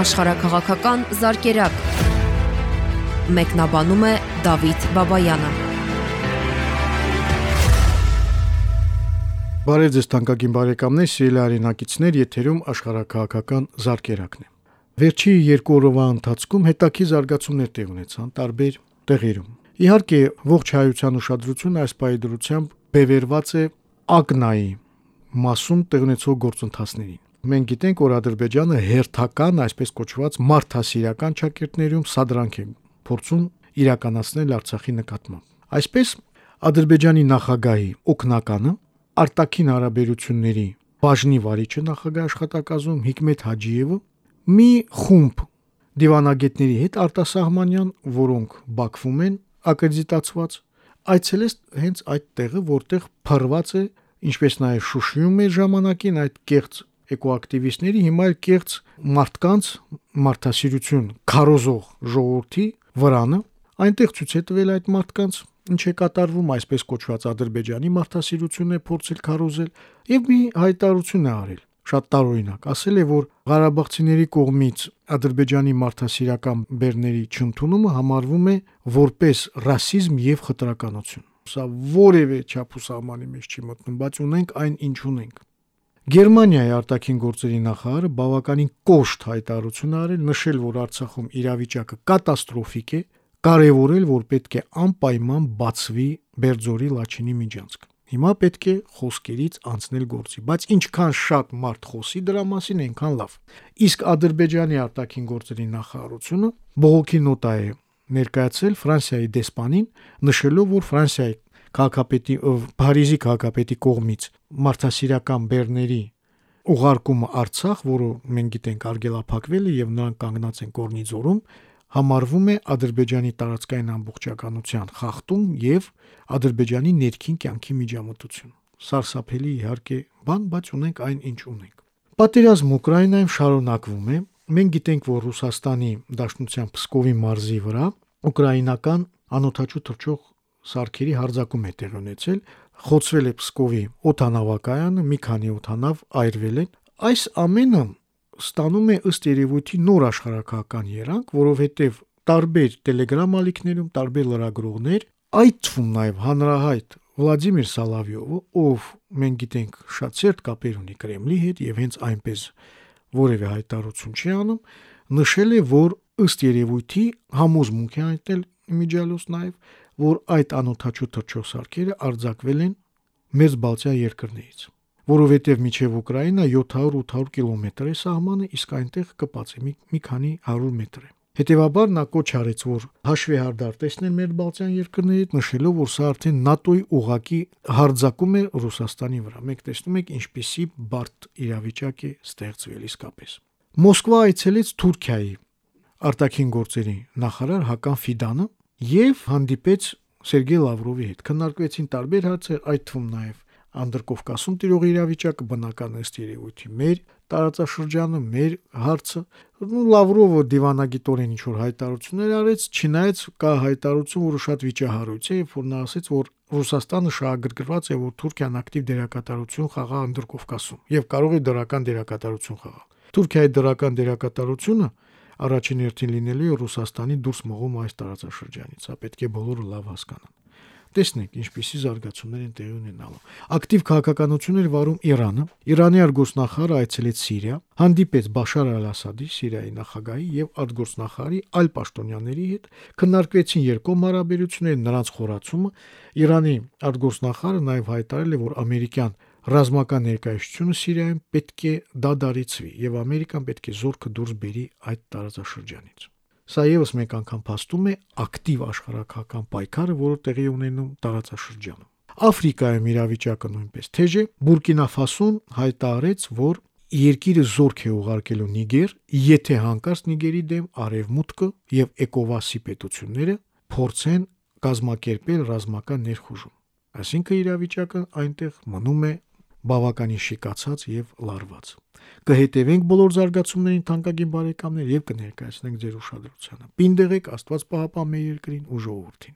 աշխարհակղական զարգերակ։ Մեկնաբանում է Դավիթ Բաբայանը։ Բարև ձեզ թանկագին բարեկամներ, սիրելի արենակիցներ, եթերում աշխարհակղական զարգերակն է։ Վերջի երկու օրվա ընթացքում հետաքի զարգացումներ տեղ ունեցան տարբեր տեղերում։ Իհարկե, ողջ հայության ուշադրությունը այս պայդրությամբ բևերված է Ակնայի մասում տեղ ունեցող գործընթացներին։ Մենք գիտենք, որ Ադրբեջանը հերթական, այսպես կոչված մարդասիրական ճակերտներում սադրանք է փորձում իրականացնել Արցախի նկատմամբ։ Այսպես Ադրբեջանի նախագահի օկնականը արտաքին հարաբերությունների բաժնի վարիչը նախագահ աշխատակազմում Հիկմետ Հաջիևը մի խումբ դիվանագետների հետ արտասահմանյան, որոնք Բաքվում են ակրեդիտացված, այցելեց հենց այդ տեղը, որտեղ փռված է, ինչպես նաև Շուշիում էր ժամանակին այդ կեղծ էկոակտիվիստների, հիմա էլ կեղծ մարդկանց մարդասիրություն քարոզող ժողովրդի վրանը, այնտեղ ցույց է տվել այդ մարդկանց ինչ է կատարվում, այսպես կոչված Ադրբեջանի մարդասիրությունն է փորձել քարոզել եւ մի հայտարարություն է արել շատ տարօրինակ ասել է որ Ղարաբաղցիների կողմից Ադրբեջանի մարդասիրական բեռների չընդունումը համարվում է որպես ռասիզմ եւ խտրականություն սա որևէ չափուսամանի մեջ չի մտնում բայց ունենք այն ինչ ունենք Գերմանիայի արտաքին գործերի նախարարը բավականին կոշտ հայտարարություն արել, նշել, որ Արցախում իրավիճակը կատաստրոֆիկ է, կարևորել, որ պետք է անպայման բացվի Բերձորի Լաչինի միջանցքը։ Հիմա պետք է խոսքերից անցնել գործի, բայց ինչքան շատ մարդ խոսի դրա մասին, այնքան լավ։ Իսկ Ադրբեջանի արտաքին գործերի նախարարությունը բողոքի նոտա է ներկայացրել Ֆրանսիայի դեսպանին, նշելով, որ Ֆրանսիայի քաղաքապետի Փարիզի քաղաքապետի կողմից մարդասիրական բեռների ուղարկումը Արցախ, որը մենք գիտենք արգելափակվել է եւ նրանք կանգնած են Կորնիձորում, համարվում է Ադրբեջանի տարածքային ամբողջականության խախտում եւ Ադրբեջանի ներքին կյանքի միջամտություն։ Սարսափելի իհարկե բան, բայց ունենք այն, ինչ ունենք։ Պատերազմը Ուկրաինայում շարունակվում է։ Մենք գիտենք, որ Ռուսաստանի Դաշնության Պսկովի մարզի վրա ուկրաինական անօթաչու թռչող սարքերի հարձակում է տեղ ունեցել, խոցվել է Պսկովի օթանավակայանը, մի քանի օթանավ այրվել են։ Այս ամենը ստանում է ըստ երևույթի նոր աշխարհակական երանգ, որովհետև տարբեր Telegram ալիքներում տարբեր լրագրողներ, այդ թվում նաև հանրահայտ Վլադիմիր Սալավյովը, ով մենք գիտենք շատ ծերտ կապեր ունի Կրեմլի հետ եւ հենց այնպես որևէ հայտարարություն չի անում, նշել է, որ ըստ երևույթի համոզմունք է այտել իմիջիալոս նաև, որ այդ անօթաչու թռչող սարքերը արձակվել են մեծ Բալտիա երկրներից, որովհետև միջև Ուկրաինա 700-800 կիլոմետր է սահմանը, իսկ այնտեղ կպած է մի, մի քանի 100 մետր է։ Հետևաբար նա կոչ արեց, որ հաշվի հարդար տեսնել մեր Բալտյան երկրների, նշելով, որ սա արդեն ՆԱՏՕ-ի ուղակի հարձակում է Ռուսաստանի վրա։ Մենք տեսնում ենք ինչպիսի բարդ իրավիճակ է ստեղծվել իսկապես։ Մոսկվա այցելեց Թուրքիայի արտաքին գործերի նախարար Հական Ֆիդանը եւ հանդիպեց Սերգեյ Լավրովի հետ։ Քննարկվեցին տարբեր հարցեր, այդ թվում նաեւ Անդրկովկասում տիրող իրավիճակը բնական ըստ երևույթի մեր տարածաշրջանը, մեր հարցը։ Ու Լավրովը դիվանագիտորեն ինչ որ հայտարարություններ արեց, չնայած կա հայտարարություն, որը շատ վիճահարույց է, որ նա ասաց, որ Ռուսաստանը շահագրգռված է, որ Թուրքիան ակտիվ դերակատարություն խաղա Անդրկովկասում եւ կարող է դրական դերակատարություն խաղալ։ Թուրքիայի դրական դերակատարությունը առաջին հերթին լինելու է Ռուսաստանի դուրս մղում այս տարածաշրջանից։ Սա պետք է բոլորը լավ հասկանան։ Տեսնենք ինչպիսի զարգացումներ են տեղի ունենալու։ Ակտիվ քաղաքականություն էր վարում Իրանը։ Իրանի արտգործնախարարը այցելեց Սիրիա, հանդիպեց Բաշար al-Ասադի, Սիրիայի նախագահի եւ արտգործնախարարի այլ պաշտոնյաների հետ, քննարկվեցին երկկողմ հարաբերությունները, նրանց խորացումը։ Իրանի արտգործնախարարը նաեւ հայտարարել է, որ ամերիկյան ռազմական ներկայացությունը Սիրիայում պետք է դադարեցվի եւ Ամերիկան պետք է զորքը դուրս բերի այդ տարածաշրջանից։ Սա եւս մեկ անգամ փաստում է ակտիվ աշխարհակական պայքարը, որը տեղի ունենում տարածաշրջանում։ Աֆրիկայում իրավիճակը նույնպես թեժ է։ Բուրկինա Ֆասոն հայտարարեց, որ երկիրը զորք է ուղարկելու Նիգեր, եթե հանկարծ Նիգերի դեմ արևմուտքը եւ Էկովասի պետությունները փորձեն կազմակերպել ռազմական ներխուժում։ Այսինքն իրավիճակը այնտեղ մնում է բավականին շիկացած եւ լարված։ Կհետևենք բոլոր զարգացումներին թանկագին բարեկամներ եւ կներկայացնենք ձեր ուշադրությանը։ Պինդեղեք Աստված պահապան մեր երկրին ու ժողովրդին։